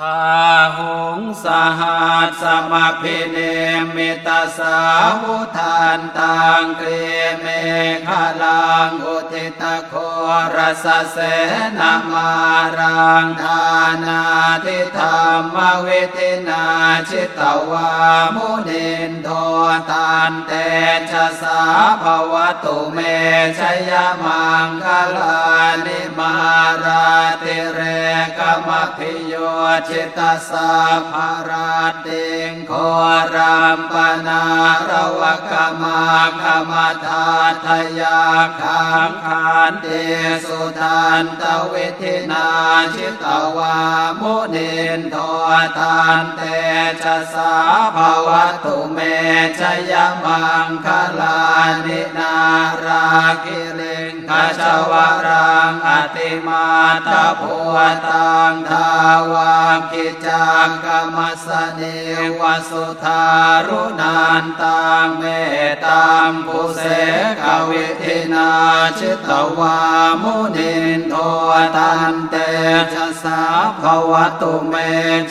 พาหงสหัสสมพิเนมิตาสาวุทานตังเกรเมฆาลังอุทิตโครสเสนามารังทานาทิธรรมเวทินาชิตวามุนินโทตันเตชะสาภวตุเมชยมังคลานิมาราติเรกมพิโยชิตสาภาราติงโครามปนาระวกมาคมทาทยาขังคานเตสุทันตเวทินาชิตวามุนินโททานเตชะสาภาวตุเมชยมังคลานินาราคิลิงคชวรังอ ติมาตาภูตังทาวากิจังกรมสเนวสุธารุนันตังเมตัมปุเสกวิทินาชิตวามุนินโทตันเตชะสาภวตุเม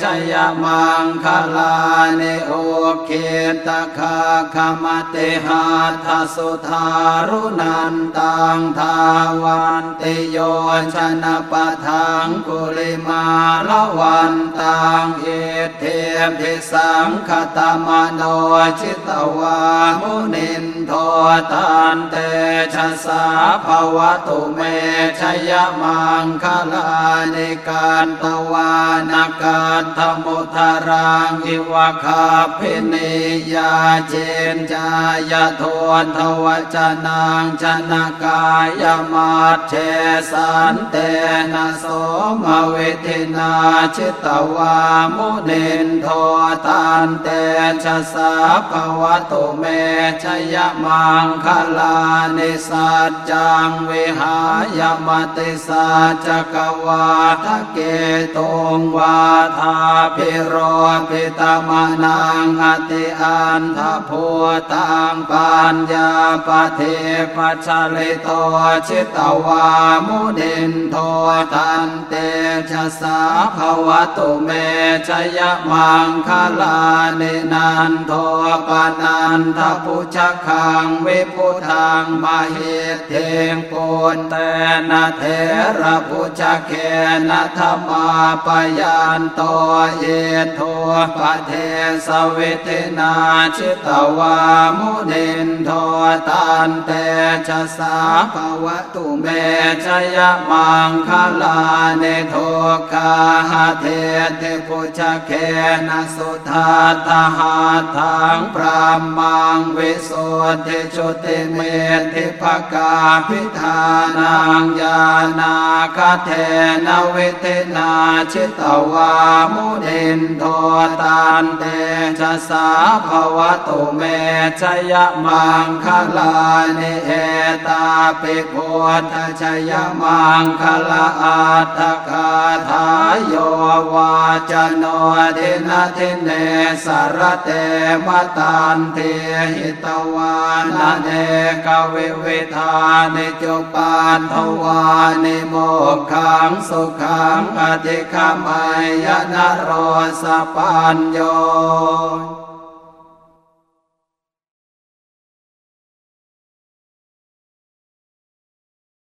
ชยมังคลาเนโอเกตคาคมเตหาทสุธารุนันตังทาวันติโยวชนะปะทังกุลิมาละวันตังเอเทมทิสังคตมโนจิตวามุนิน ตันเตชะสาภวตุเมชยมังคลานิการตวานาการธมุทารังอิวะคาพินิยาเจนจายโทนทวจนังชนะกายมาเชสันเตนะโสมเวทินาชิตวามุนินโทตันเตชะสาภวตุเมชยมังงคลานิสัจจังวิหายมติสัจกวาทะเกตงวาทาพิโรปิตมนังอติอันทภูตังปัญญาปเทปัจลิโตชิตวามุนินโทตันเตชะสาภวตุเมชยมังคลานินันโทปนันทพุชคังวิพุทังมหิเทงปุนเตนะเทระพุชเคนะธรรมาปยันโตเยโทปะเทสวิทินาชิตวามุนินโทตันเตชะสาภวตุเมชยมังคลาเนโทกาหเทเทพุชเคนะสุทาตหาทังพระมังวิสุทธิจุติเมธิภกาพิธานังญาณาคเทนวิเทนาชิตวามุนินโทตันเตชะสาภวตุเมชยมังคลานิเอตาปิโพธชยมังคลาอัตถคาทายโยวาจโนทินาทิเนสารเตมตันเทหิตวานาเนกวิวิธานิจุปานทวานิโมกขังสุขังอธิคมัยยนโรสปัญโย